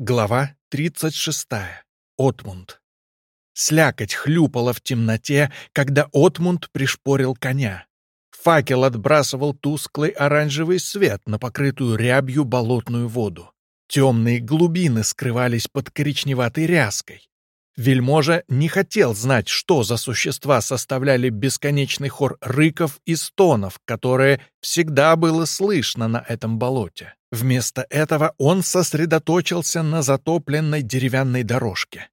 Глава 36. Отмунд. Слякоть хлюпала в темноте, когда Отмунд пришпорил коня. Факел отбрасывал тусклый оранжевый свет на покрытую рябью болотную воду. Темные глубины скрывались под коричневатой ряской. Вельможа не хотел знать, что за существа составляли бесконечный хор рыков и стонов, которые всегда было слышно на этом болоте. Вместо этого он сосредоточился на затопленной деревянной дорожке.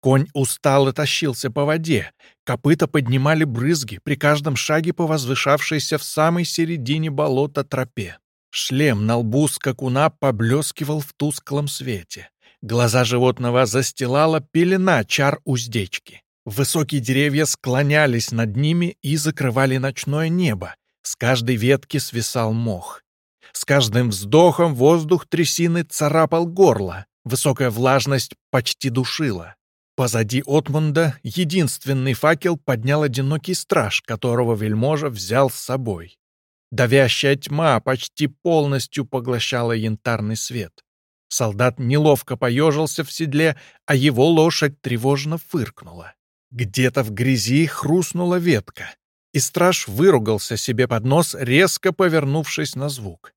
Конь устало тащился по воде, копыта поднимали брызги при каждом шаге по возвышавшейся в самой середине болота тропе. Шлем на лбу скакуна поблескивал в тусклом свете. Глаза животного застилала пелена чар уздечки. Высокие деревья склонялись над ними и закрывали ночное небо. С каждой ветки свисал мох. С каждым вздохом воздух трясины царапал горло, высокая влажность почти душила. Позади Отмунда единственный факел поднял одинокий страж, которого вельможа взял с собой. Давящая тьма почти полностью поглощала янтарный свет. Солдат неловко поежился в седле, а его лошадь тревожно фыркнула. Где-то в грязи хрустнула ветка, и страж выругался себе под нос, резко повернувшись на звук.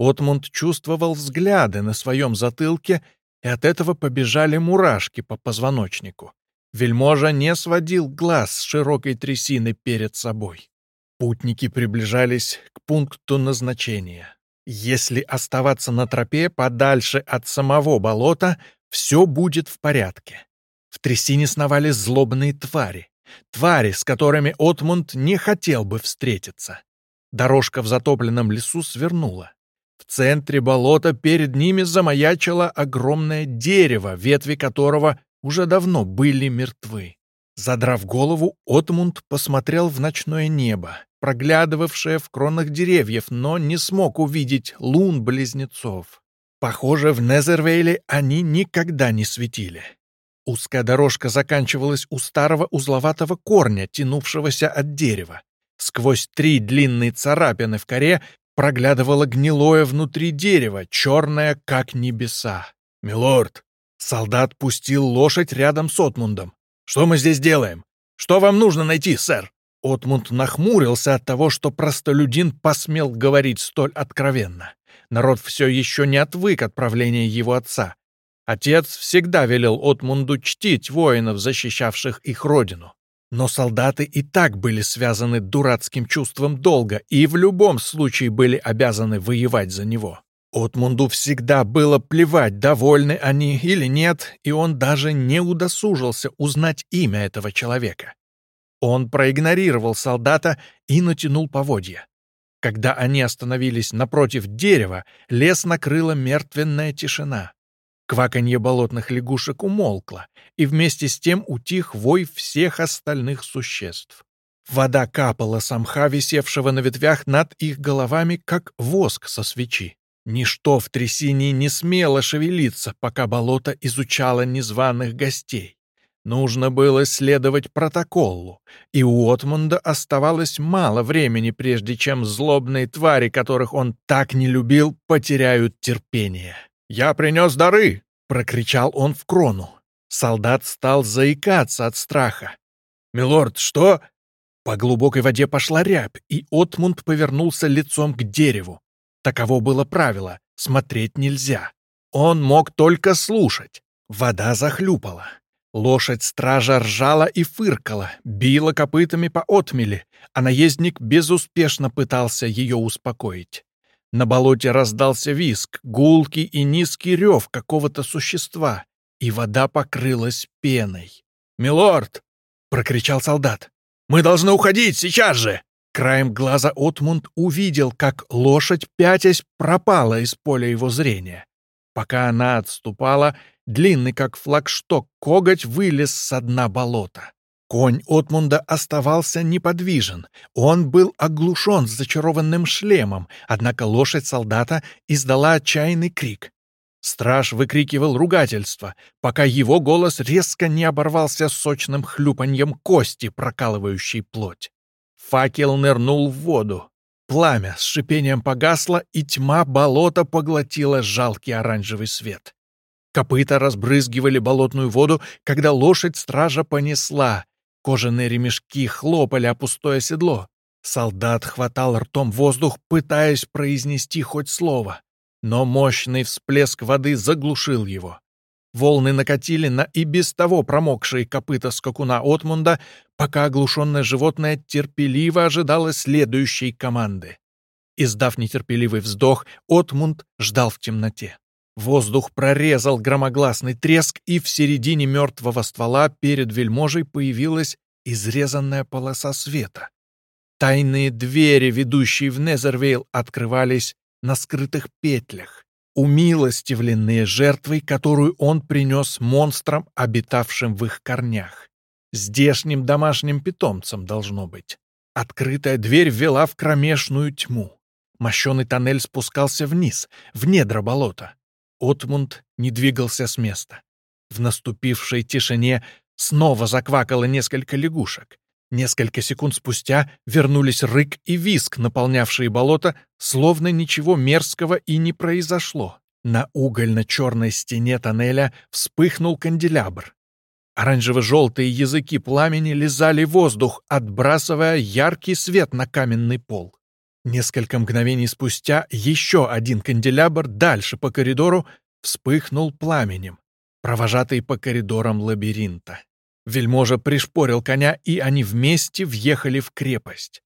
Отмунд чувствовал взгляды на своем затылке, и от этого побежали мурашки по позвоночнику. Вельможа не сводил глаз с широкой трясины перед собой. Путники приближались к пункту назначения. Если оставаться на тропе подальше от самого болота, все будет в порядке. В трясине сновали злобные твари. Твари, с которыми Отмунд не хотел бы встретиться. Дорожка в затопленном лесу свернула. В центре болота перед ними замаячило огромное дерево, ветви которого уже давно были мертвы. Задрав голову, Отмунд посмотрел в ночное небо, проглядывавшее в кронах деревьев, но не смог увидеть лун-близнецов. Похоже, в Незервейле они никогда не светили. Узкая дорожка заканчивалась у старого узловатого корня, тянувшегося от дерева. Сквозь три длинные царапины в коре проглядывало гнилое внутри дерева, черное, как небеса. «Милорд!» Солдат пустил лошадь рядом с Отмундом. «Что мы здесь делаем? Что вам нужно найти, сэр?» Отмунд нахмурился от того, что простолюдин посмел говорить столь откровенно. Народ все еще не отвык от правления его отца. Отец всегда велел Отмунду чтить воинов, защищавших их родину. Но солдаты и так были связаны дурацким чувством долга и в любом случае были обязаны воевать за него. Отмунду всегда было плевать, довольны они или нет, и он даже не удосужился узнать имя этого человека. Он проигнорировал солдата и натянул поводья. Когда они остановились напротив дерева, лес накрыла мертвенная тишина. Кваканье болотных лягушек умолкло, и вместе с тем утих вой всех остальных существ. Вода капала с висевшего на ветвях над их головами, как воск со свечи. Ничто в трясине не смело шевелиться, пока болото изучало незваных гостей. Нужно было следовать протоколу, и у Отмунда оставалось мало времени, прежде чем злобные твари, которых он так не любил, потеряют терпение. «Я принес дары!» — прокричал он в крону. Солдат стал заикаться от страха. «Милорд, что?» По глубокой воде пошла рябь, и Отмунд повернулся лицом к дереву. Таково было правило — смотреть нельзя. Он мог только слушать. Вода захлюпала. Лошадь стража ржала и фыркала, била копытами по отмели, а наездник безуспешно пытался ее успокоить. На болоте раздался виск, гулкий и низкий рев какого-то существа, и вода покрылась пеной. «Милорд!» — прокричал солдат. «Мы должны уходить сейчас же!» Краем глаза Отмунд увидел, как лошадь, пятясь, пропала из поля его зрения. Пока она отступала, длинный как флагшток коготь вылез с дна болота. Конь Отмунда оставался неподвижен. Он был оглушен зачарованным шлемом, однако лошадь солдата издала отчаянный крик. Страж выкрикивал ругательство, пока его голос резко не оборвался сочным хлюпаньем кости, прокалывающей плоть. Факел нырнул в воду. Пламя с шипением погасло, и тьма болота поглотила жалкий оранжевый свет. Копыта разбрызгивали болотную воду, когда лошадь стража понесла. Кожаные ремешки хлопали о пустое седло. Солдат хватал ртом воздух, пытаясь произнести хоть слово. Но мощный всплеск воды заглушил его. Волны накатили на и без того промокшие копыта скакуна Отмунда, пока оглушенное животное терпеливо ожидало следующей команды. Издав нетерпеливый вздох, Отмунд ждал в темноте. Воздух прорезал громогласный треск, и в середине мертвого ствола перед вельможей появилась изрезанная полоса света. Тайные двери, ведущие в Незервейл, открывались на скрытых петлях умилостивленные жертвой, которую он принес монстрам, обитавшим в их корнях. Здешним домашним питомцем должно быть. Открытая дверь вела в кромешную тьму. Мощеный тоннель спускался вниз, в недра болота. Отмунд не двигался с места. В наступившей тишине снова заквакало несколько лягушек. Несколько секунд спустя вернулись рык и виск, наполнявшие болото, словно ничего мерзкого и не произошло. На угольно-черной стене тоннеля вспыхнул канделябр. Оранжево-желтые языки пламени лизали воздух, отбрасывая яркий свет на каменный пол. Несколько мгновений спустя еще один канделябр дальше по коридору вспыхнул пламенем, провожатый по коридорам лабиринта. Вельможа пришпорил коня, и они вместе въехали в крепость.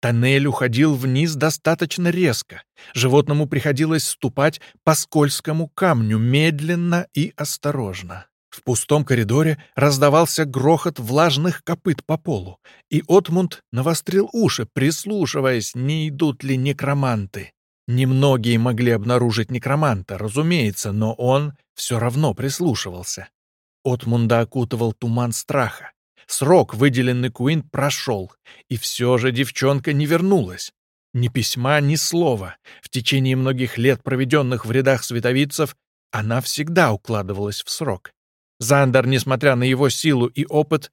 Тоннель уходил вниз достаточно резко. Животному приходилось ступать по скользкому камню медленно и осторожно. В пустом коридоре раздавался грохот влажных копыт по полу, и Отмунд навострил уши, прислушиваясь, не идут ли некроманты. Немногие могли обнаружить некроманта, разумеется, но он все равно прислушивался. Отмунда окутывал туман страха. Срок, выделенный Куин, прошел, и все же девчонка не вернулась. Ни письма, ни слова. В течение многих лет, проведенных в рядах световицев, она всегда укладывалась в срок. Зандер, несмотря на его силу и опыт,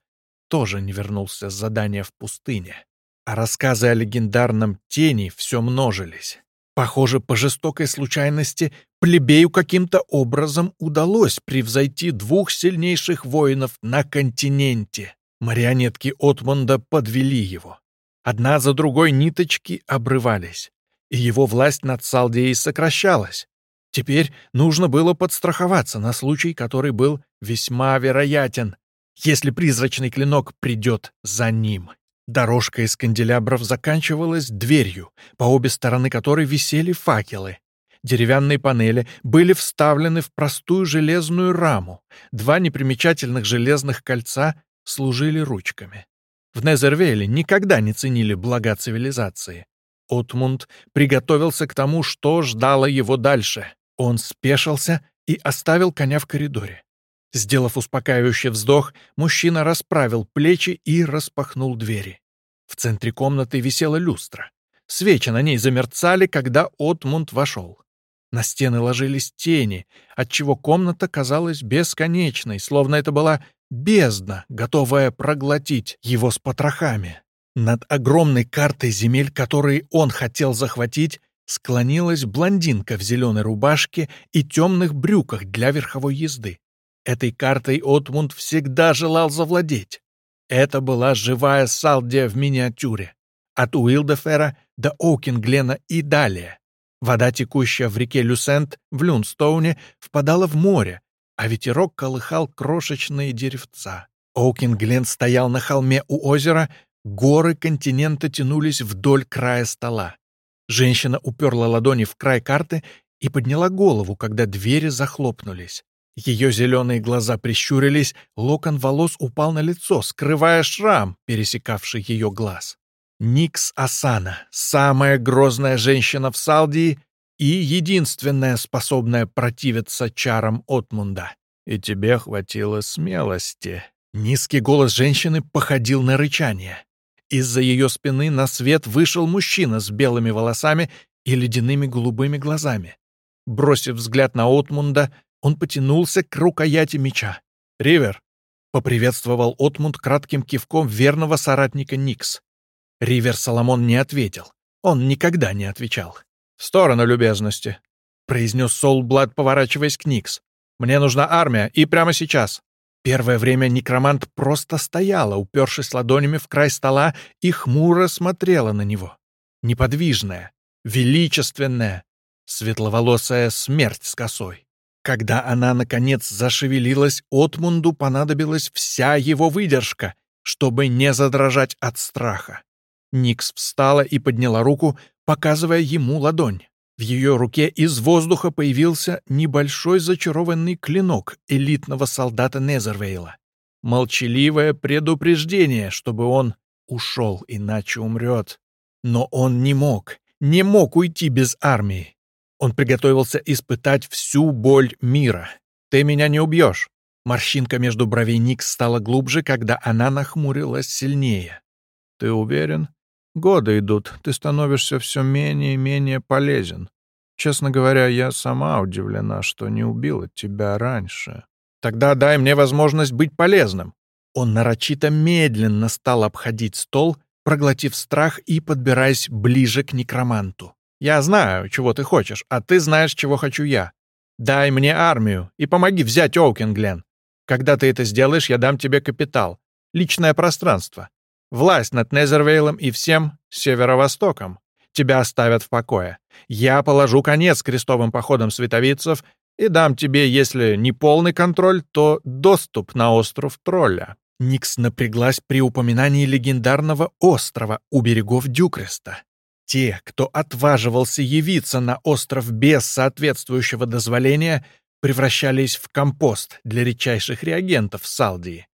тоже не вернулся с задания в пустыне. А рассказы о легендарном тени все множились. Похоже, по жестокой случайности плебею каким-то образом удалось превзойти двух сильнейших воинов на континенте. Марионетки Отмонда подвели его. Одна за другой ниточки обрывались, и его власть над Салдией сокращалась. Теперь нужно было подстраховаться на случай, который был весьма вероятен, если призрачный клинок придет за ним. Дорожка из канделябров заканчивалась дверью, по обе стороны которой висели факелы. Деревянные панели были вставлены в простую железную раму. Два непримечательных железных кольца служили ручками. В Незервейле никогда не ценили блага цивилизации. Отмунд приготовился к тому, что ждало его дальше. Он спешился и оставил коня в коридоре. Сделав успокаивающий вздох, мужчина расправил плечи и распахнул двери. В центре комнаты висела люстра. Свечи на ней замерцали, когда Отмунд вошел. На стены ложились тени, отчего комната казалась бесконечной, словно это была бездна, готовая проглотить его с потрохами. Над огромной картой земель, которые он хотел захватить, склонилась блондинка в зеленой рубашке и темных брюках для верховой езды. Этой картой Отмунд всегда желал завладеть. Это была живая Салдия в миниатюре. От Уилдефера до Оукинглена и далее. Вода, текущая в реке Люсент в Люнстоуне, впадала в море, а ветерок колыхал крошечные деревца. Оукинглен стоял на холме у озера, горы континента тянулись вдоль края стола. Женщина уперла ладони в край карты и подняла голову, когда двери захлопнулись. Ее зеленые глаза прищурились, локон волос упал на лицо, скрывая шрам, пересекавший ее глаз. Никс Асана, самая грозная женщина в Салдии и единственная, способная противиться чарам Отмунда. И тебе хватило смелости. Низкий голос женщины походил на рычание. Из-за ее спины на свет вышел мужчина с белыми волосами и ледяными голубыми глазами. Бросив взгляд на Отмунда, он потянулся к рукояти меча. «Ривер!» — поприветствовал Отмунд кратким кивком верного соратника Никс. Ривер Соломон не ответил. Он никогда не отвечал. «В сторону любезности», — произнес Солблад, поворачиваясь к Никс. Мне нужна армия, и прямо сейчас!» Первое время некромант просто стояла, упершись ладонями в край стола, и хмуро смотрела на него. Неподвижная, величественная, светловолосая смерть с косой. Когда она, наконец, зашевелилась, Отмунду понадобилась вся его выдержка, чтобы не задрожать от страха. Никс встала и подняла руку, показывая ему ладонь. В ее руке из воздуха появился небольшой зачарованный клинок элитного солдата Незервейла. Молчаливое предупреждение, чтобы он ушел, иначе умрет. Но он не мог, не мог уйти без армии. Он приготовился испытать всю боль мира. «Ты меня не убьешь!» Морщинка между бровей Никс стала глубже, когда она нахмурилась сильнее. «Ты уверен?» Годы идут, ты становишься все менее и менее полезен. Честно говоря, я сама удивлена, что не убила тебя раньше. Тогда дай мне возможность быть полезным. Он нарочито медленно стал обходить стол, проглотив страх и подбираясь ближе к некроманту. «Я знаю, чего ты хочешь, а ты знаешь, чего хочу я. Дай мне армию и помоги взять Оукинглен. Когда ты это сделаешь, я дам тебе капитал, личное пространство, Власть над Незервейлом и всем северо-востоком. Тебя оставят в покое. Я положу конец крестовым походам световицев и дам тебе, если не полный контроль, то доступ на остров Тролля». Никс напряглась при упоминании легендарного острова у берегов Дюкреста. Те, кто отваживался явиться на остров без соответствующего дозволения, превращались в компост для редчайших реагентов Салдии.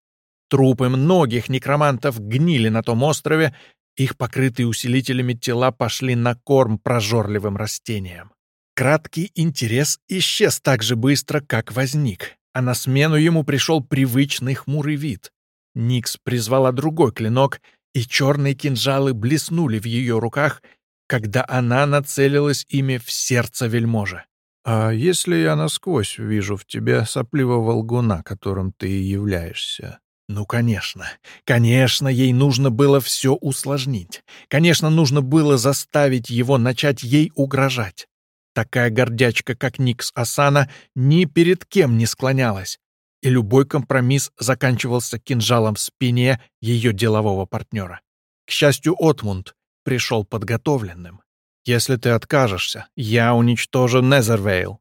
Трупы многих некромантов гнили на том острове, их покрытые усилителями тела пошли на корм прожорливым растениям. Краткий интерес исчез так же быстро, как возник, а на смену ему пришел привычный хмурый вид. Никс призвала другой клинок, и черные кинжалы блеснули в ее руках, когда она нацелилась ими в сердце вельможи. «А если я насквозь вижу в тебе сопливого лгуна, которым ты и являешься?» Ну, конечно. Конечно, ей нужно было все усложнить. Конечно, нужно было заставить его начать ей угрожать. Такая гордячка, как Никс Асана, ни перед кем не склонялась. И любой компромисс заканчивался кинжалом в спине ее делового партнера. К счастью, Отмунд пришел подготовленным. «Если ты откажешься, я уничтожу Незервейл»,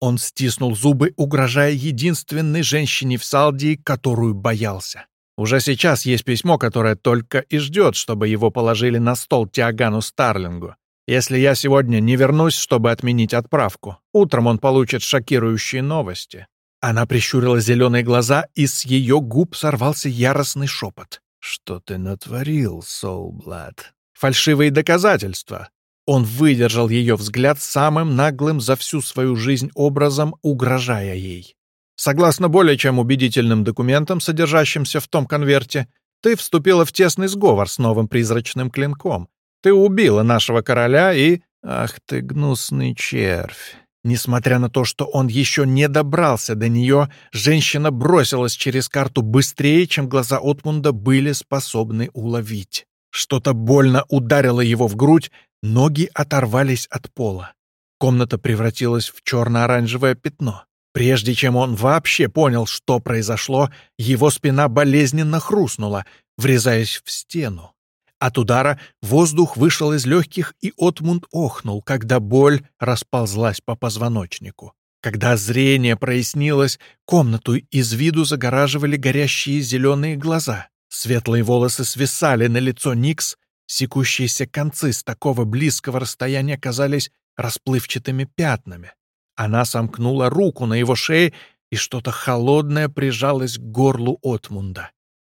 он стиснул зубы, угрожая единственной женщине в Салдии, которую боялся. Уже сейчас есть письмо, которое только и ждет, чтобы его положили на стол Тиагану Старлингу. Если я сегодня не вернусь, чтобы отменить отправку, утром он получит шокирующие новости. Она прищурила зеленые глаза, и с ее губ сорвался яростный шепот. «Что ты натворил, Соулблад?» «Фальшивые доказательства. Он выдержал ее взгляд самым наглым за всю свою жизнь образом, угрожая ей. Согласно более чем убедительным документам, содержащимся в том конверте, ты вступила в тесный сговор с новым призрачным клинком. Ты убила нашего короля и... Ах ты гнусный червь. Несмотря на то, что он еще не добрался до нее, женщина бросилась через карту быстрее, чем глаза Отмунда были способны уловить. Что-то больно ударило его в грудь, Ноги оторвались от пола. Комната превратилась в черно-оранжевое пятно. Прежде чем он вообще понял, что произошло, его спина болезненно хрустнула, врезаясь в стену. От удара воздух вышел из легких, и Отмунд охнул, когда боль расползлась по позвоночнику. Когда зрение прояснилось, комнату из виду загораживали горящие зеленые глаза. Светлые волосы свисали на лицо Никс, Секущиеся концы с такого близкого расстояния казались расплывчатыми пятнами. Она сомкнула руку на его шее, и что-то холодное прижалось к горлу Отмунда.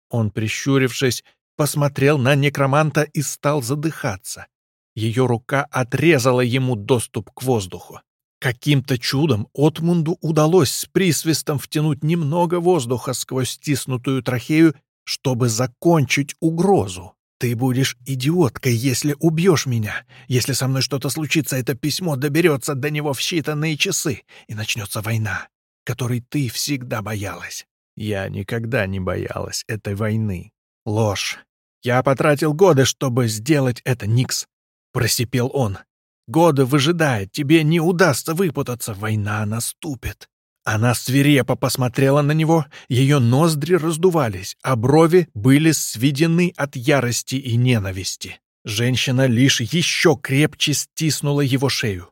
Он, прищурившись, посмотрел на некроманта и стал задыхаться. Ее рука отрезала ему доступ к воздуху. Каким-то чудом Отмунду удалось с присвистом втянуть немного воздуха сквозь стиснутую трахею, чтобы закончить угрозу. «Ты будешь идиоткой, если убьешь меня. Если со мной что-то случится, это письмо доберется до него в считанные часы, и начнется война, которой ты всегда боялась». «Я никогда не боялась этой войны. Ложь. Я потратил годы, чтобы сделать это, Никс», — просипел он. «Годы выжидает, тебе не удастся выпутаться, война наступит». Она свирепо посмотрела на него, ее ноздри раздувались, а брови были сведены от ярости и ненависти. Женщина лишь еще крепче стиснула его шею.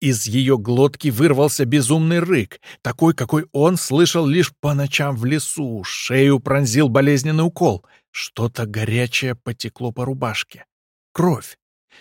Из ее глотки вырвался безумный рык, такой, какой он слышал лишь по ночам в лесу. Шею пронзил болезненный укол. Что-то горячее потекло по рубашке. Кровь.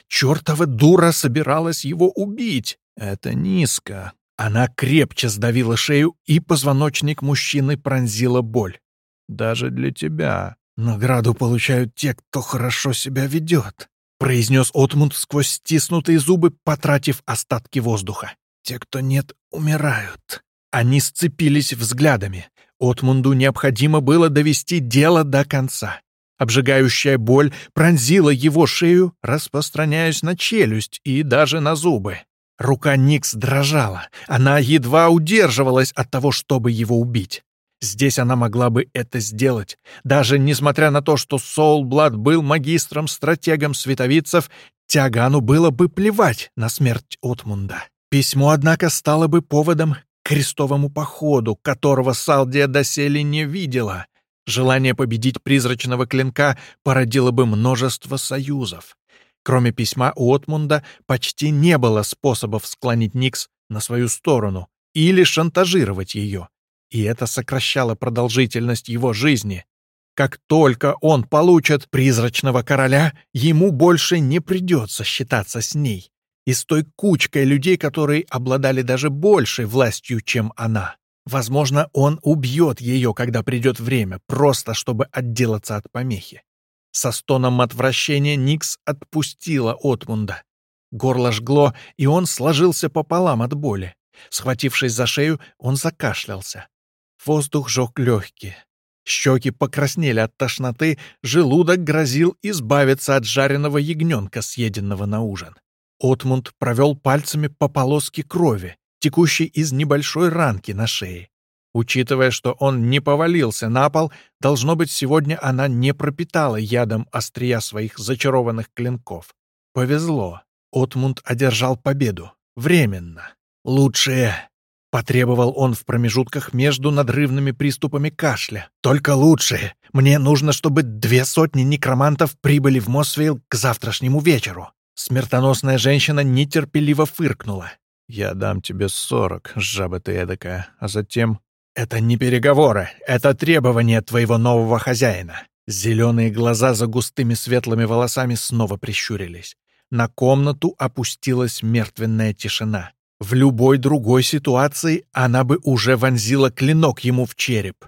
Чертова дура собиралась его убить. Это низко. Она крепче сдавила шею, и позвоночник мужчины пронзила боль. Даже для тебя. Награду получают те, кто хорошо себя ведет произнес Отмунд сквозь стиснутые зубы, потратив остатки воздуха. «Те, кто нет, умирают». Они сцепились взглядами. Отмунду необходимо было довести дело до конца. Обжигающая боль пронзила его шею, распространяясь на челюсть и даже на зубы. Рука Никс дрожала. Она едва удерживалась от того, чтобы его убить. Здесь она могла бы это сделать. Даже несмотря на то, что Соулблад был магистром-стратегом световицев, Тиагану было бы плевать на смерть Отмунда. Письмо, однако, стало бы поводом к крестовому походу, которого Салдия доселе не видела. Желание победить призрачного клинка породило бы множество союзов. Кроме письма у Отмунда почти не было способов склонить Никс на свою сторону или шантажировать ее и это сокращало продолжительность его жизни. Как только он получит призрачного короля, ему больше не придется считаться с ней и с той кучкой людей, которые обладали даже большей властью, чем она. Возможно, он убьет ее, когда придет время, просто чтобы отделаться от помехи. Со стоном отвращения Никс отпустила Отмунда. Горло жгло, и он сложился пополам от боли. Схватившись за шею, он закашлялся. Воздух жег легкие. Щеки покраснели от тошноты, желудок грозил избавиться от жареного ягненка, съеденного на ужин. Отмунд провел пальцами по полоске крови, текущей из небольшой ранки на шее. Учитывая, что он не повалился на пол, должно быть, сегодня она не пропитала ядом острия своих зачарованных клинков. Повезло. Отмунд одержал победу. Временно. Лучшее Потребовал он в промежутках между надрывными приступами кашля. «Только лучшее. Мне нужно, чтобы две сотни некромантов прибыли в Мосвейл к завтрашнему вечеру». Смертоносная женщина нетерпеливо фыркнула. «Я дам тебе сорок, жаба ты эдакая, а затем...» «Это не переговоры, это требование твоего нового хозяина». Зеленые глаза за густыми светлыми волосами снова прищурились. На комнату опустилась мертвенная тишина. В любой другой ситуации она бы уже вонзила клинок ему в череп.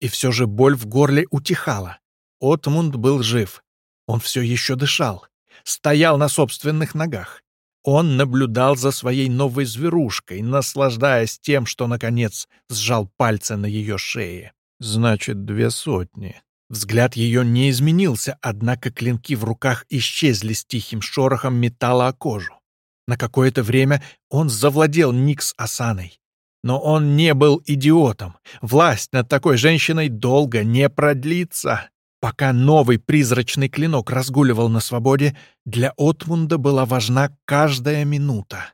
И все же боль в горле утихала. Отмунд был жив. Он все еще дышал. Стоял на собственных ногах. Он наблюдал за своей новой зверушкой, наслаждаясь тем, что, наконец, сжал пальцы на ее шее. «Значит, две сотни». Взгляд ее не изменился, однако клинки в руках исчезли с тихим шорохом металла о кожу. На какое-то время он завладел Никс Асаной. Но он не был идиотом. Власть над такой женщиной долго не продлится. Пока новый призрачный клинок разгуливал на свободе, для Отмунда была важна каждая минута.